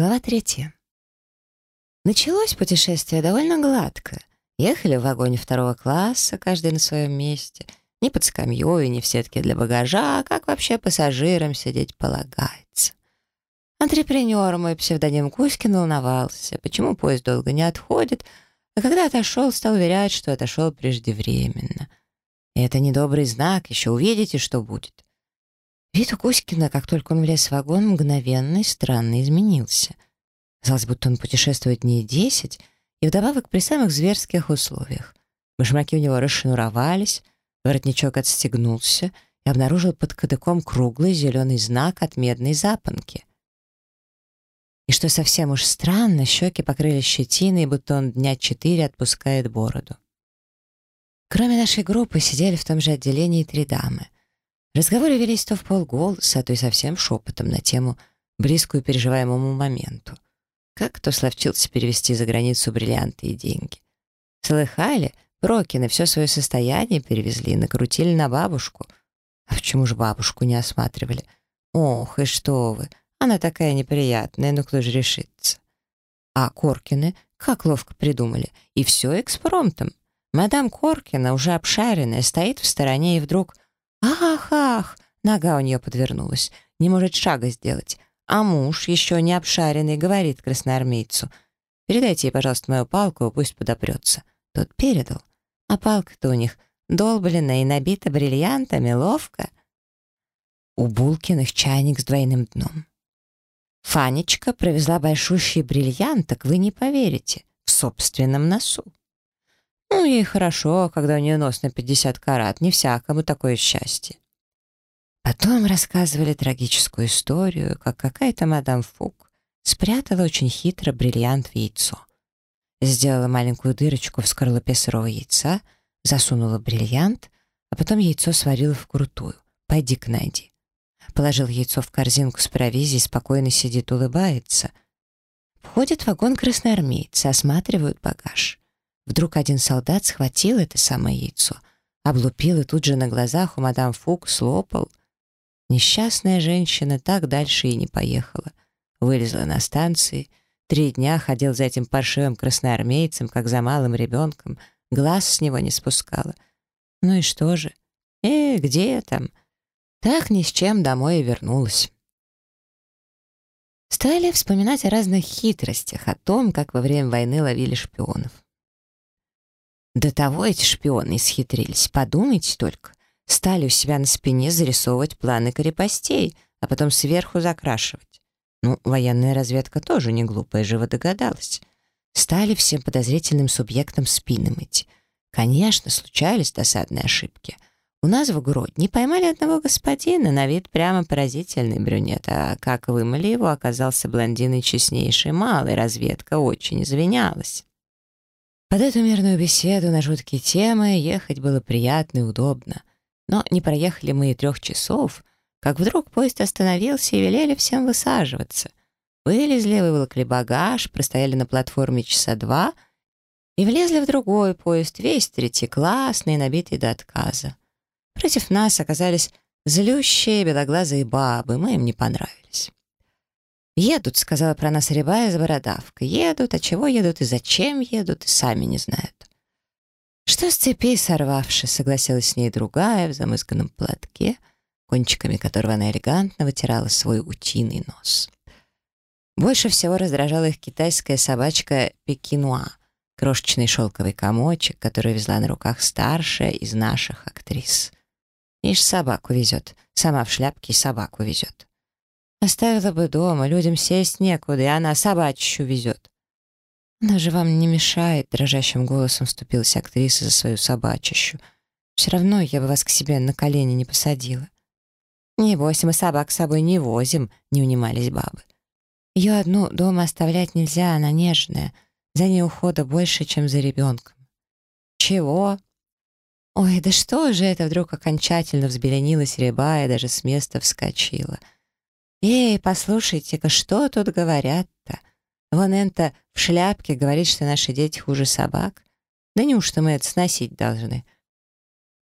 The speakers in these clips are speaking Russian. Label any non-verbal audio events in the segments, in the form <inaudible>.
Глава третья. Началось путешествие довольно гладко. Ехали в вагоне второго класса, каждый на своем месте. Ни под скамьей, ни в сетке для багажа, а как вообще пассажирам сидеть полагается. Антрепренер, мой псевдоним Кузькин, волновался, почему поезд долго не отходит, а когда отошел, стал уверять, что отошел преждевременно. И это недобрый знак, еще увидите, что будет. Вид у Кузькина, как только он влез в вагон, мгновенно и странно изменился. Казалось, будто он путешествует не десять, и вдобавок при самых зверских условиях. Башмаки у него расшнуровались, воротничок отстегнулся и обнаружил под кадыком круглый зеленый знак от медной запонки. И что совсем уж странно, щеки покрылись щетиной, будто он дня четыре отпускает бороду. Кроме нашей группы сидели в том же отделении три дамы — Разговоры велись то в полголоса, то и совсем шепотом на тему, близкую переживаемому моменту. Как кто словчился перевести за границу бриллианты и деньги. Слыхали? Прокины все свое состояние перевезли, накрутили на бабушку. А почему же бабушку не осматривали? Ох, и что вы! Она такая неприятная, ну кто же решится? А Коркины как ловко придумали. И все экспромтом. Мадам Коркина, уже обшаренная, стоит в стороне и вдруг Ах-ах! Нога у нее подвернулась. Не может шага сделать. А муж, еще не обшаренный, говорит красноармейцу. «Передайте ей, пожалуйста, мою палку, пусть подопрется». Тот передал. А палка-то у них долбленная и набита бриллиантами, ловко. У Булкиных чайник с двойным дном. Фанечка провезла большущий бриллиант, так вы не поверите, в собственном носу. Ну, ей хорошо, когда у нее нос на 50 карат, не всякому такое счастье. Потом рассказывали трагическую историю, как какая-то мадам Фук спрятала очень хитро бриллиант в яйцо. Сделала маленькую дырочку в скорлупе сырого яйца, засунула бриллиант, а потом яйцо сварила вкрутую. Пойди-ка найди. Положил яйцо в корзинку с провизией, спокойно сидит, улыбается. Входит в вагон красноармейцы, осматривают багаж. Вдруг один солдат схватил это самое яйцо, облупил и тут же на глазах у мадам Фук слопал. Несчастная женщина так дальше и не поехала. Вылезла на станции, три дня ходил за этим паршивым красноармейцем, как за малым ребенком, глаз с него не спускала. Ну и что же? Э, где там? Так ни с чем домой и вернулась. Стали вспоминать о разных хитростях, о том, как во время войны ловили шпионов. До того эти шпионы исхитрились, подумайте только. Стали у себя на спине зарисовывать планы крепостей, а потом сверху закрашивать. Ну, военная разведка тоже не глупая, живо догадалась. Стали всем подозрительным субъектам спины мыть. Конечно, случались досадные ошибки. У нас в Гродне поймали одного господина, на вид прямо поразительный брюнет, а как вымыли его, оказался блондин и честнейший малый, разведка очень извинялась. Под эту мирную беседу на жуткие темы ехать было приятно и удобно. Но не проехали мы и трех часов, как вдруг поезд остановился и велели всем высаживаться. Вылезли, выволокли багаж, простояли на платформе часа два и влезли в другой поезд, весь третьеклассный, набитый до отказа. Против нас оказались злющие белоглазые бабы, мы им не понравились. «Едут», — сказала про нас Рябая с бородавкой. «Едут, а чего едут и зачем едут, и сами не знают». «Что с цепей сорвавши?» — согласилась с ней другая в замызганном платке, кончиками которого она элегантно вытирала свой утиный нос. Больше всего раздражала их китайская собачка Пекинуа, крошечный шелковый комочек, который везла на руках старшая из наших актрис. Ишь, собаку везет, сама в шляпке собаку везет. Оставила бы дома, людям сесть некуда, и она собачью везет. Она же вам не мешает, дрожащим голосом вступилась актриса за свою собачищу. Все равно я бы вас к себе на колени не посадила. Небось, мы собак с собой не возим, не унимались бабы. Ее одну дома оставлять нельзя, она нежная. За ней ухода больше, чем за ребенком. Чего? Ой, да что же это вдруг окончательно взбеленилась рябая, даже с места вскочила — «Эй, послушайте-ка, что тут говорят-то? Вон это в шляпке говорит, что наши дети хуже собак. Да неужто мы это сносить должны?»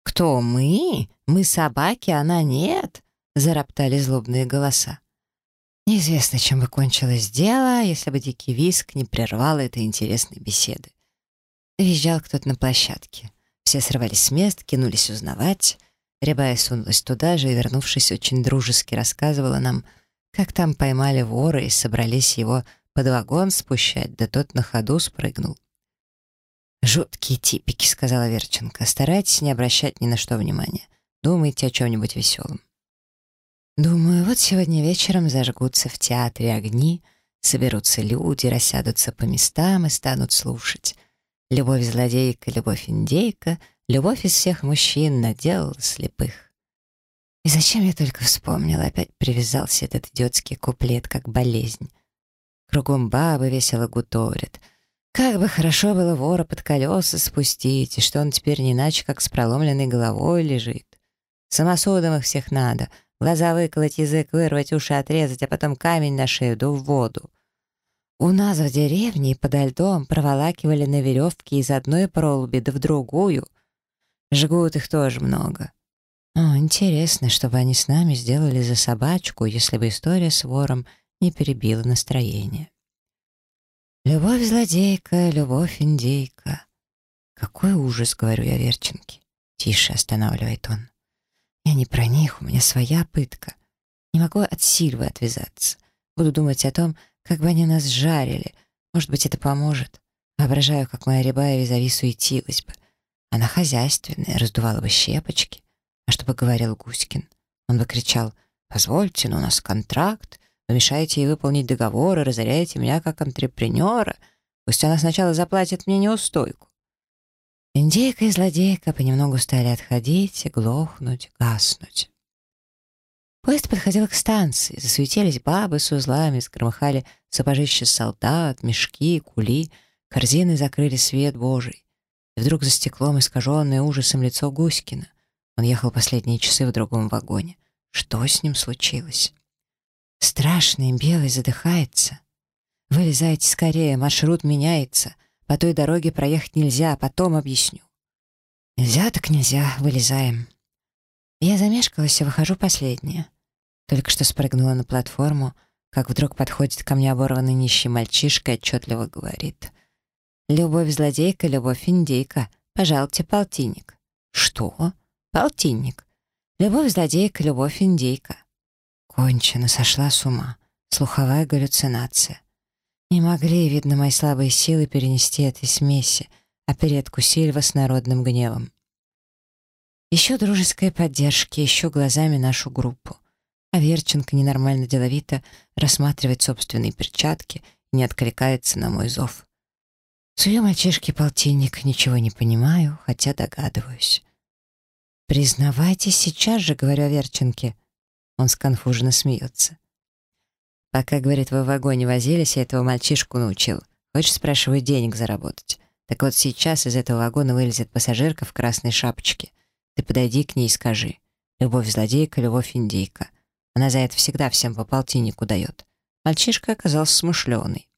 «Кто мы? Мы собаки, она нет?» — зароптали злобные голоса. Неизвестно, чем бы кончилось дело, если бы Дикий Виск не прервал этой интересной беседы. Визжал кто-то на площадке. Все срывались с мест, кинулись узнавать. Рябая сунулась туда же и, вернувшись, очень дружески рассказывала нам, как там поймали вора и собрались его под вагон спущать, да тот на ходу спрыгнул. «Жуткие типики», — сказала Верченко. «Старайтесь не обращать ни на что внимания. Думайте о чем-нибудь веселом». Думаю, вот сегодня вечером зажгутся в театре огни, соберутся люди, рассядутся по местам и станут слушать. Любовь злодейка, любовь индейка, любовь из всех мужчин наделала слепых. И зачем я только вспомнила, опять привязался этот идиотский куплет, как болезнь. Кругом бабы весело гуторят. Как бы хорошо было вора под колеса спустить, и что он теперь не иначе, как с проломленной головой лежит. Самосудом их всех надо, глаза выколоть, язык вырвать, уши отрезать, а потом камень на шею да в воду. У нас в деревне подо льдом проволакивали на веревке из одной пролуби да в другую. Жгут их тоже много. О, интересно, что бы они с нами сделали за собачку, если бы история с вором не перебила настроение. Любовь злодейка, любовь индейка. Какой ужас, говорю я Верченке. Тише, останавливает он. Я не про них, у меня своя пытка. Не могу от Сильвы отвязаться. Буду думать о том, как бы они нас жарили. Может быть, это поможет. Воображаю, как моя рябая визави суетилась бы. Она хозяйственная, раздувала бы щепочки. А что бы говорил Гуськин? Он бы кричал, «Позвольте, но у нас контракт. Вы мешаете ей выполнить договор и разоряете меня как антрепренера. Пусть она сначала заплатит мне неустойку». Индейка и злодейка понемногу стали отходить, глохнуть, гаснуть. Поезд подходил к станции, засуетились бабы с узлами, сгромыхали сапожища солдат, мешки, кули, корзины закрыли свет Божий. И вдруг за стеклом искаженное ужасом лицо Гуськина. Он ехал последние часы в другом вагоне. Что с ним случилось? Страшный белый задыхается. Вылезайте скорее, маршрут меняется. По той дороге проехать нельзя, потом объясню. Нельзя так нельзя, вылезаем. Я замешкалась и выхожу последняя. Только что спрыгнула на платформу, как вдруг подходит ко мне оборванный нищий мальчишка и отчетливо говорит. «Любовь злодейка, любовь индейка. Пожалуйте, полтинник». «Что?» «Полтинник. Любовь злодейка, любовь индейка». Кончено, сошла с ума. Слуховая галлюцинация. Не могли, видно, мои слабые силы перенести этой смеси, а передку Сильва с народным гневом. Еще дружеской поддержки, еще глазами нашу группу. А Верченко ненормально деловито рассматривает собственные перчатки не откликается на мой зов. Сую мальчишке полтинник, ничего не понимаю, хотя догадываюсь. «Признавайтесь сейчас же», — говорю о Верченке. Он сконфуженно смеется. «Пока, — говорит, — вы в вагоне возились, я этого мальчишку научил. Хочешь, спрашиваю, денег заработать. Так вот сейчас из этого вагона вылезет пассажирка в красной шапочке. Ты подойди к ней и скажи. Любовь злодейка, любовь индейка. Она за это всегда всем по полтиннику дает. Мальчишка оказался смышленый.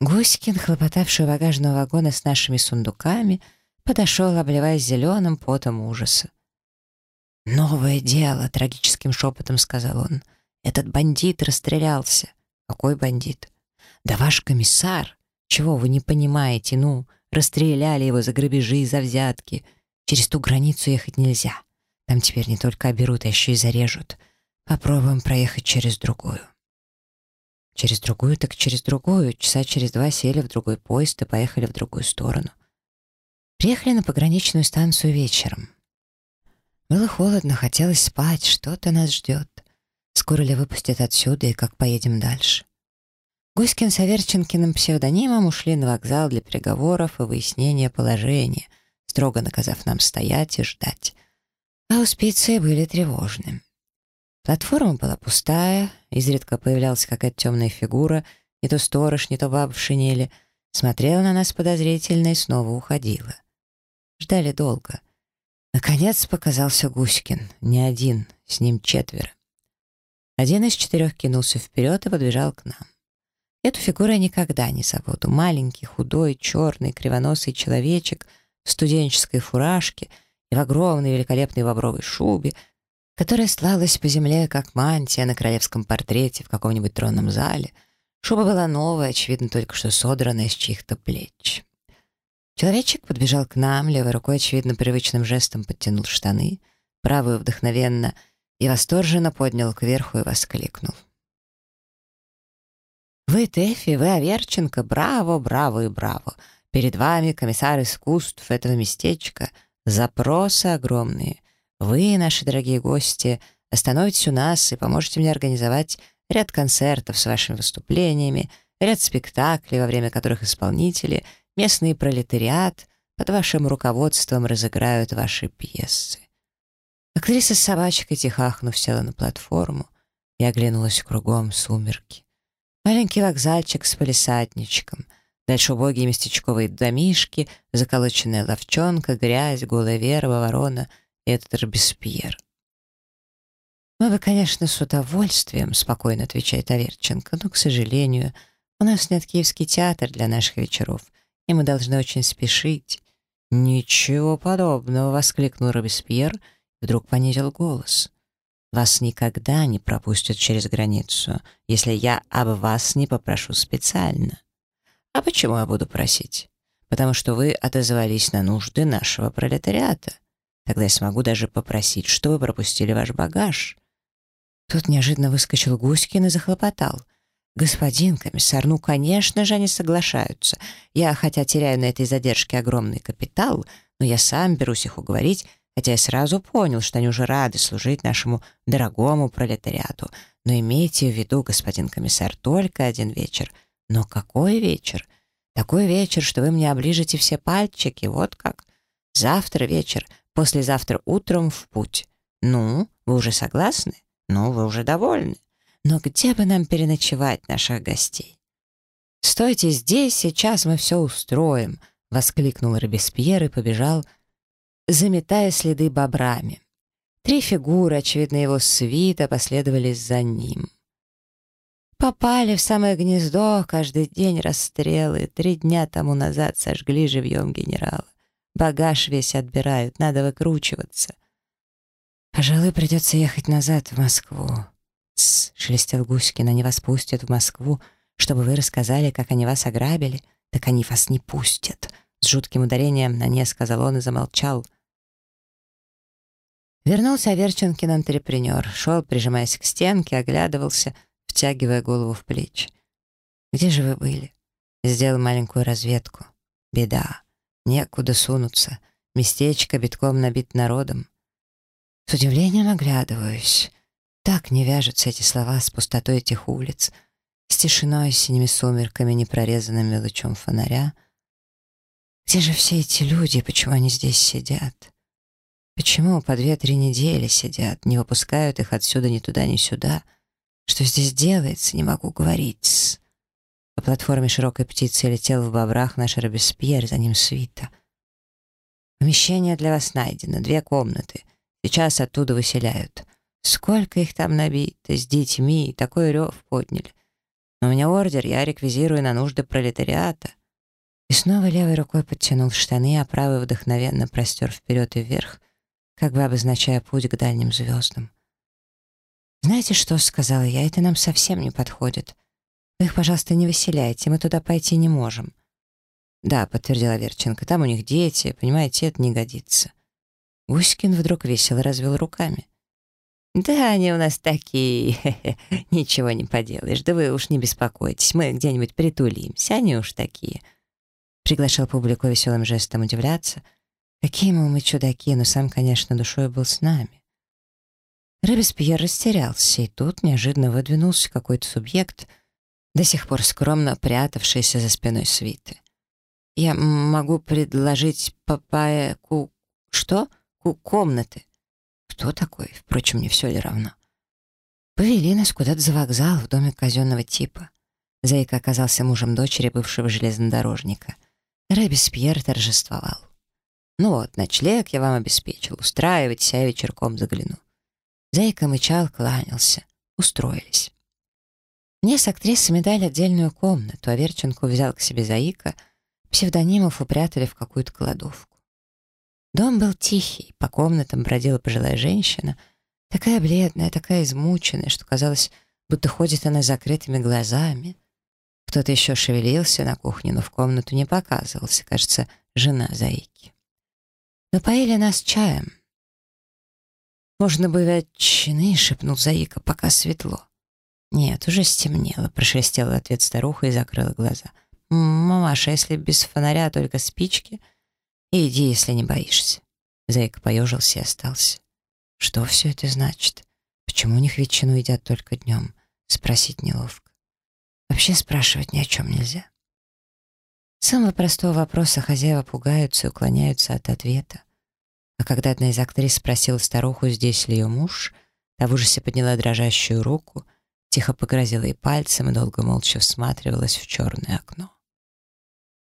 Гуськин, хлопотавший у багажного вагона с нашими сундуками, подошел, обливаясь зеленым потом ужаса. «Новое дело», — трагическим шепотом сказал он. «Этот бандит расстрелялся». «Какой бандит?» «Да ваш комиссар. Чего вы не понимаете? Ну, расстреляли его за грабежи и за взятки. Через ту границу ехать нельзя. Там теперь не только оберут, а еще и зарежут. Попробуем проехать через другую. Через другую, так через другую. Часа через два сели в другой поезд и поехали в другую сторону. Приехали на пограничную станцию вечером. Было холодно, хотелось спать, что-то нас ждет. Скоро ли выпустят отсюда и как поедем дальше? Гуськин с Аверченкиным псевдонимом ушли на вокзал для переговоров и выяснения положения — строго наказав нам стоять и ждать. А успецы были тревожны. Платформа была пустая, изредка появлялась какая-то темная фигура, не то сторож, не то баба в шинели, смотрела на нас подозрительно и снова уходила. Ждали долго. Наконец показался Гуськин, не один, с ним четверо. Один из четырех кинулся вперед и подбежал к нам. Эту фигуру я никогда не забуду. Маленький, худой, черный, кривоносый человечек — в студенческой фуражке и в огромной великолепной бобровой шубе, которая слалась по земле, как мантия на королевском портрете в каком-нибудь тронном зале. Шуба была новая, очевидно, только что содранная с чьих-то плеч. Человечек подбежал к нам, левой рукой, очевидно, привычным жестом подтянул штаны, правую вдохновенно и восторженно поднял кверху и воскликнул. «Вы Тэфи, вы Аверченко, браво, браво и браво! Перед вами комиссар искусств этого местечка. Запросы огромные. Вы, наши дорогие гости, остановитесь у нас и поможете мне организовать ряд концертов с вашими выступлениями, ряд спектаклей, во время которых исполнители — Местный пролетариат под вашим руководством разыграют ваши пьесы. Актриса с собачкой тихахнув села на платформу и оглянулась кругом сумерки. Маленький вокзальчик с полисадничком, дальше убогие местечковые домишки, заколоченная ловчонка, грязь, голая верба, ворона и этот Робеспьер. «Мы бы, конечно, с удовольствием», — спокойно отвечает Аверченко, «но, к сожалению, у нас нет киевский театр для наших вечеров и мы должны очень спешить». «Ничего подобного!» — воскликнул Робеспьер вдруг понизил голос. «Вас никогда не пропустят через границу, если я об вас не попрошу специально. А почему я буду просить? Потому что вы отозвались на нужды нашего пролетариата. Тогда я смогу даже попросить, чтобы пропустили ваш багаж». Тут неожиданно выскочил Гуськин и захлопотал. «Господин комиссар, ну, конечно же, они соглашаются. Я, хотя теряю на этой задержке огромный капитал, но я сам берусь их уговорить, хотя я сразу понял, что они уже рады служить нашему дорогому пролетариату. Но имейте в виду, господин комиссар, только один вечер. Но какой вечер? Такой вечер, что вы мне оближете все пальчики, вот как. Завтра вечер, послезавтра утром в путь. Ну, вы уже согласны? Ну, вы уже довольны? Но где бы нам переночевать наших гостей? «Стойте здесь, сейчас мы все устроим!» — воскликнул Робеспьер и побежал, заметая следы бобрами. Три фигуры, очевидно, его свита, последовали за ним. Попали в самое гнездо, каждый день расстрелы, три дня тому назад сожгли живьем генерала. Багаж весь отбирают, надо выкручиваться. Пожалуй, придется ехать назад в Москву. «Тссс», — шелестел Гуськин, — «они вас пустят в Москву, чтобы вы рассказали, как они вас ограбили. Так они вас не пустят». С жутким ударением на «не» сказал он и замолчал. Вернулся Аверченкин антрепренер, шел, прижимаясь к стенке, оглядывался, втягивая голову в плечи. «Где же вы были?» Сделал маленькую разведку. «Беда. Некуда сунуться. Местечко битком набит народом. С удивлением оглядываюсь. Так не вяжутся эти слова с пустотой этих улиц, с тишиной, синими сумерками, непрорезанными лучом фонаря. Где же все эти люди, почему они здесь сидят? Почему по две-три недели сидят, не выпускают их отсюда ни туда, ни сюда? Что здесь делается, не могу говорить. По платформе широкой птицы летел в бобрах наш Робеспьер, за ним свита. Помещение для вас найдено, две комнаты. Сейчас оттуда выселяют. Сколько их там набито, с детьми, такой рев подняли. Но у меня ордер, я реквизирую на нужды пролетариата. И снова левой рукой подтянул штаны, а правой вдохновенно простер вперед и вверх, как бы обозначая путь к дальним звездам. «Знаете что?» — сказала я, — «это нам совсем не подходит. Вы их, пожалуйста, не выселяйте, мы туда пойти не можем». «Да», — подтвердила Верченко, — «там у них дети, понимаете, это не годится». Гуськин вдруг весело развел руками. «Да, они у нас такие. <laughs> Ничего не поделаешь. Да вы уж не беспокойтесь. Мы где-нибудь притулимся. Они уж такие». Приглашал публику веселым жестом удивляться. Какие мы, мы чудаки, но сам, конечно, душой был с нами. Робеспьер растерялся, и тут неожиданно выдвинулся какой-то субъект, до сих пор скромно прятавшийся за спиной свиты. «Я могу предложить папае ку... что? Ку комнаты». Кто такой? Впрочем, не все ли равно? Повели нас куда-то за вокзал в доме казенного типа. Зайка оказался мужем дочери бывшего железнодорожника. Робеспьер торжествовал. «Ну вот, ночлег я вам обеспечил. Устраивайтесь, я вечерком загляну». Зайка мычал, кланялся. Устроились. Мне с актрисами дали отдельную комнату, а Верченку взял к себе Заика, псевдонимов упрятали в какую-то кладовку. Дом был тихий, по комнатам бродила пожилая женщина, Такая бледная, такая измученная, что казалось, будто ходит она закрытыми глазами. Кто-то еще шевелился на кухне, но в комнату не показывался, кажется, жена Заики. Напоили нас чаем. «Можно бы ветчины», — шепнул Заика, — «пока светло». «Нет, уже стемнело», — прошелестела ответ старуха и закрыла глаза. «Мамаша, если без фонаря только спички, иди, если не боишься». Зайка поежился и остался. «Что все это значит? Почему у них ветчину едят только днем?» Спросить неловко. Вообще спрашивать ни о чем нельзя. самого простого вопроса хозяева пугаются и уклоняются от ответа. А когда одна из актрис спросила старуху, здесь ли ее муж, та в ужасе подняла дрожащую руку — Тихо погрозила ей пальцем и долго молча всматривалась в черное окно.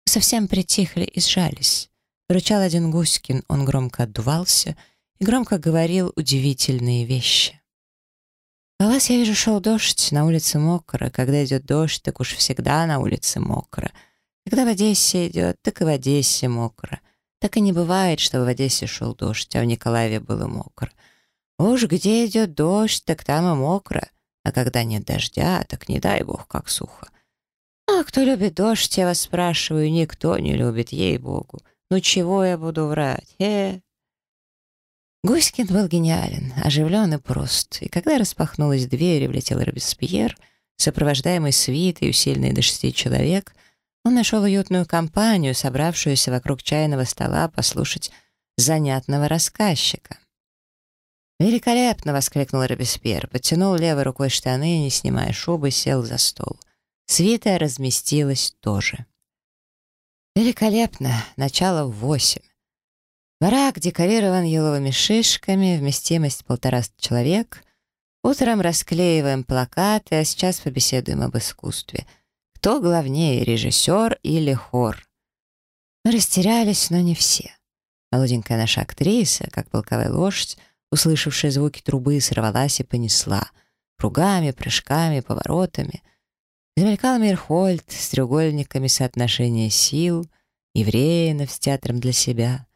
Совсем притихли и сжались. Рычал один Гуськин, он громко отдувался и громко говорил удивительные вещи. «А вас, я вижу, шел дождь, на улице мокро. Когда идет дождь, так уж всегда на улице мокро. Когда в Одессе идет, так и в Одессе мокро. Так и не бывает, чтобы в Одессе шел дождь, а в Николаеве было мокро. Уж где идет дождь, так там и мокро. А когда нет дождя, так не дай бог, как сухо. А кто любит дождь, я вас спрашиваю, никто не любит, ей-богу. Ну чего я буду врать, э? Гуськин был гениален, оживлен и прост, и когда распахнулась дверь и влетел Робеспьер, сопровождаемый свитой, усиленной до шести человек, он нашел уютную компанию, собравшуюся вокруг чайного стола послушать занятного рассказчика. «Великолепно!» — воскликнул Робеспьер, подтянул левой рукой штаны, не снимая шубы, сел за стол. Свита разместилась тоже. «Великолепно! Начало в восемь. Барак декорирован еловыми шишками, вместимость полтораста человек. Утром расклеиваем плакаты, а сейчас побеседуем об искусстве. Кто главнее, режиссер или хор?» Мы растерялись, но не все. Молоденькая наша актриса, как полковая лошадь, услышавшая звуки трубы, сорвалась и понесла. Кругами, прыжками, поворотами. Замелькал Мирхольд с треугольниками соотношения сил, Евреинов с театром для себя.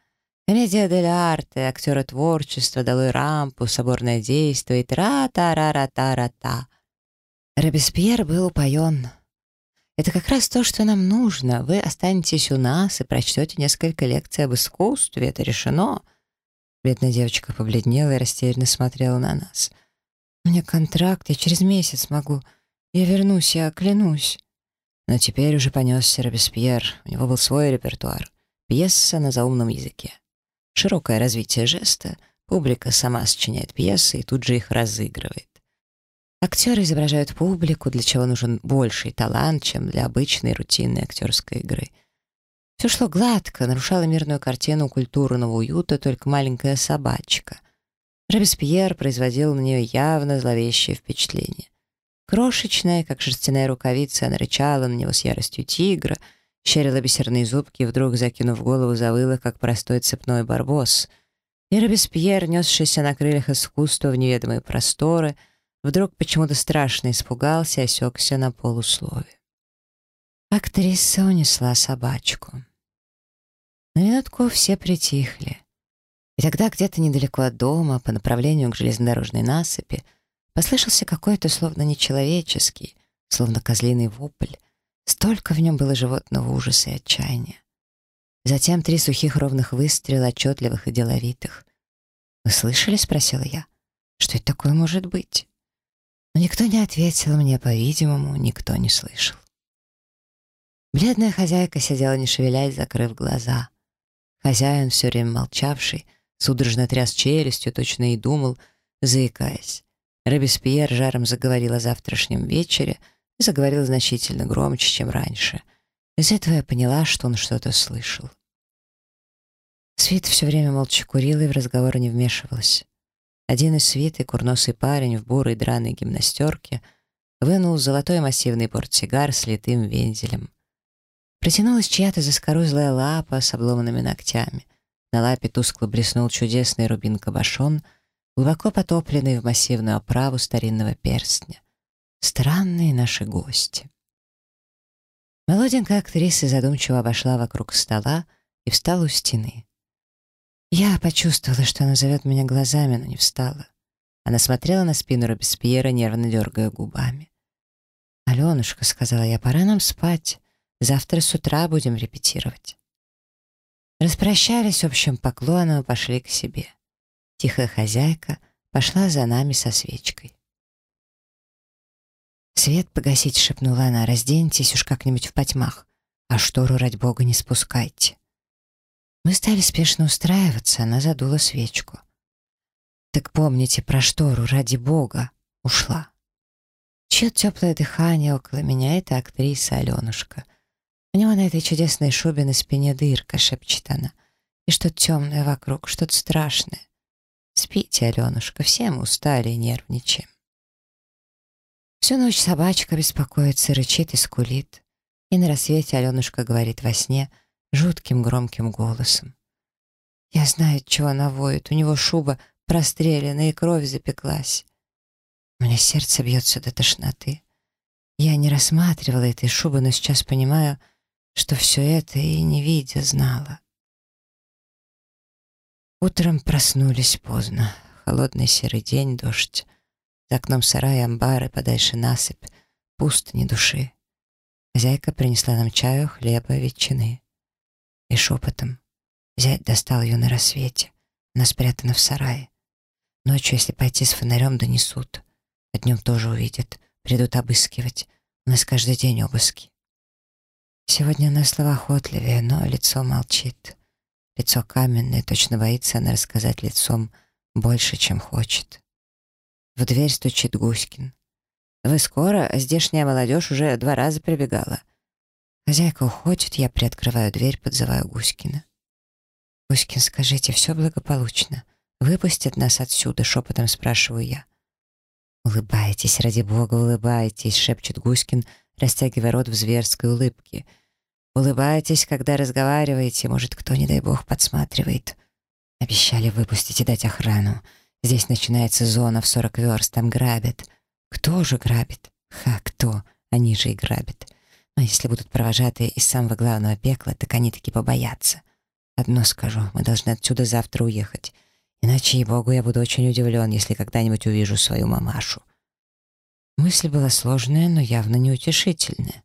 Комедия дель арте, актера творчества, долой рампу, соборное действие и тра-та-ра-ра-та-ра-та. Робеспьер был упоен. Это как раз то, что нам нужно. Вы останетесь у нас и прочтете несколько лекций об искусстве. Это решено. Бедная девочка побледнела и растерянно смотрела на нас. «У меня контракт, я через месяц могу. Я вернусь, я клянусь». Но теперь уже понесся Робеспьер. У него был свой репертуар. Пьеса на заумном языке. Широкое развитие жеста. Публика сама сочиняет пьесы и тут же их разыгрывает. Актеры изображают публику, для чего нужен больший талант, чем для обычной рутинной актерской игры — все шло гладко, нарушала мирную картину культурного уюта только маленькая собачка. Робеспьер производил на нее явно зловещее впечатление. Крошечная, как шерстяная рукавица, она рычала на него с яростью тигра, щерила бисерные зубки и вдруг, закинув голову, завыла, как простой цепной барбос. И Робеспьер, несшийся на крыльях искусства в неведомые просторы, вдруг почему-то страшно испугался и осекся на полуслове. Актриса унесла собачку. На минутку все притихли. И тогда где-то недалеко от дома, по направлению к железнодорожной насыпи, послышался какой-то словно нечеловеческий, словно козлиный вопль. Столько в нем было животного ужаса и отчаяния. Затем три сухих ровных выстрела, отчетливых и деловитых. «Вы слышали?» — спросила я. «Что это такое может быть?» Но никто не ответил мне, по-видимому, никто не слышал. Бледная хозяйка сидела, не шевелясь, закрыв глаза — Хозяин, все время молчавший, судорожно тряс челюстью, точно и думал, заикаясь. Робеспьер жаром заговорил о завтрашнем вечере и заговорил значительно громче, чем раньше. Из этого я поняла, что он что-то слышал. Свит все время молча курил и в разговор не вмешивался. Один из свиты, курносый парень в бурой драной гимнастерке, вынул золотой массивный портсигар с литым вензелем. Протянулась чья-то заскорузлая лапа с обломанными ногтями. На лапе тускло блеснул чудесный рубин-кабошон, глубоко потопленный в массивную оправу старинного перстня. Странные наши гости. Молоденькая актриса задумчиво обошла вокруг стола и встала у стены. Я почувствовала, что она зовет меня глазами, но не встала. Она смотрела на спину Робеспьера, нервно дергая губами. «Аленушка», — сказала я, — «пора нам спать. Завтра с утра будем репетировать». Распрощались общим поклоном и пошли к себе. Тихая хозяйка пошла за нами со свечкой. «Свет погасить», — шепнула она, — «разденьтесь уж как-нибудь в потьмах, а штору, ради бога, не спускайте». Мы стали спешно устраиваться, она задула свечку. «Так помните про штору, ради бога!» Ушла. Чье теплое дыхание около меня — это актриса Аленушка. У него на этой чудесной шубе на спине дырка, шепчет она. И что-то темное вокруг, что-то страшное. Спите, Аленушка, все мы устали и нервничаем. Всю ночь собачка беспокоится, рычит и скулит. И на рассвете Аленушка говорит во сне жутким громким голосом. Я знаю, чего она воет. У него шуба прострелена и кровь запеклась. У меня сердце бьется до тошноты. Я не рассматривала этой шубы, но сейчас понимаю, что все это и не видя знала. Утром проснулись поздно. Холодный серый день, дождь. За окном сарай, амбары, подальше насыпь. Пусто, ни души. Хозяйка принесла нам чаю, хлеба, ветчины. И шепотом. Зять достал ее на рассвете. Она спрятана в сарае. Ночью, если пойти с фонарем, донесут. А днем тоже увидят. Придут обыскивать. У нас каждый день обыски. Сегодня она словоохотливее, но лицо молчит. Лицо каменное, точно боится она рассказать лицом больше, чем хочет. В дверь стучит Гуськин. «Вы скоро? Здешняя молодежь уже два раза прибегала». Хозяйка уходит, я приоткрываю дверь, подзываю Гуськина. «Гуськин, скажите, все благополучно?» «Выпустят нас отсюда?» — шепотом спрашиваю я. «Улыбайтесь, ради бога, улыбайтесь!» — шепчет Гуськин, растягивая рот в зверской улыбке. «Улыбайтесь, когда разговариваете, может, кто, не дай бог, подсматривает. Обещали выпустить и дать охрану. Здесь начинается зона в сорок верст, там грабят. Кто же грабит? Ха, кто? Они же и грабят. Но если будут провожатые из самого главного пекла, так они таки побоятся. Одно скажу, мы должны отсюда завтра уехать. Иначе, и богу, я буду очень удивлен, если когда-нибудь увижу свою мамашу. Мысль была сложная, но явно неутешительная.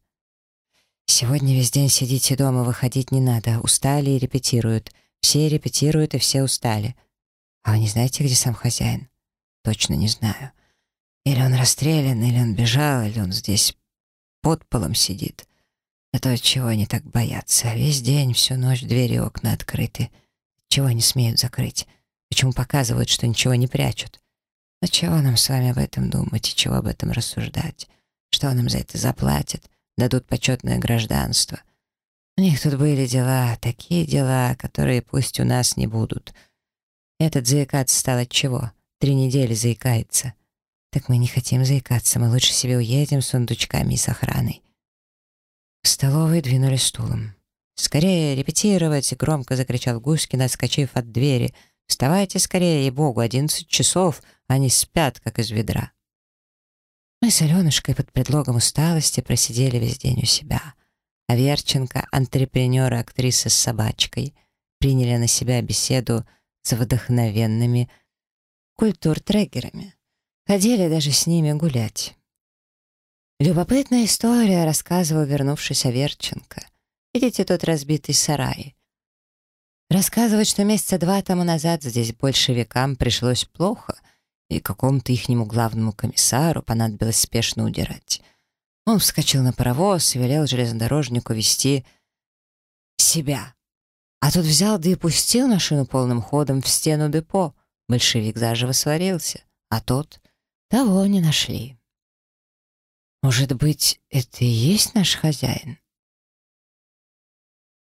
Сегодня весь день сидите дома, выходить не надо. Устали и репетируют. Все репетируют и все устали. А вы не знаете, где сам хозяин? Точно не знаю. Или он расстрелян, или он бежал, или он здесь под полом сидит. А то чего они так боятся? Весь день, всю ночь двери и окна открыты. Чего они смеют закрыть? Почему показывают, что ничего не прячут? Но чего нам с вами об этом думать и чего об этом рассуждать? Что нам за это заплатят? Дадут почетное гражданство? У них тут были дела, такие дела, которые пусть у нас не будут. Этот заикаться стал от чего? Три недели заикается. Так мы не хотим заикаться, мы лучше себе уедем с сундучками и с охраной. В столовой двинули стулом. «Скорее репетировать!» — громко закричал Гуськин, отскочив от двери — Вставайте скорее, ей-богу, одиннадцать часов, они спят, как из ведра. Мы с Аленушкой под предлогом усталости просидели весь день у себя. А Верченко, антрепренер и актриса с собачкой, приняли на себя беседу с вдохновенными культуртрегерами. Ходили даже с ними гулять. Любопытная история, рассказывал вернувшийся Верченко. Видите тот разбитый сарай? Рассказывать, что месяца два тому назад здесь большевикам пришлось плохо, и какому-то ихнему главному комиссару понадобилось спешно удирать. Он вскочил на паровоз и велел железнодорожнику вести себя. А тут взял да и пустил машину полным ходом в стену депо. Большевик заживо сварился, а тот того не нашли. «Может быть, это и есть наш хозяин?»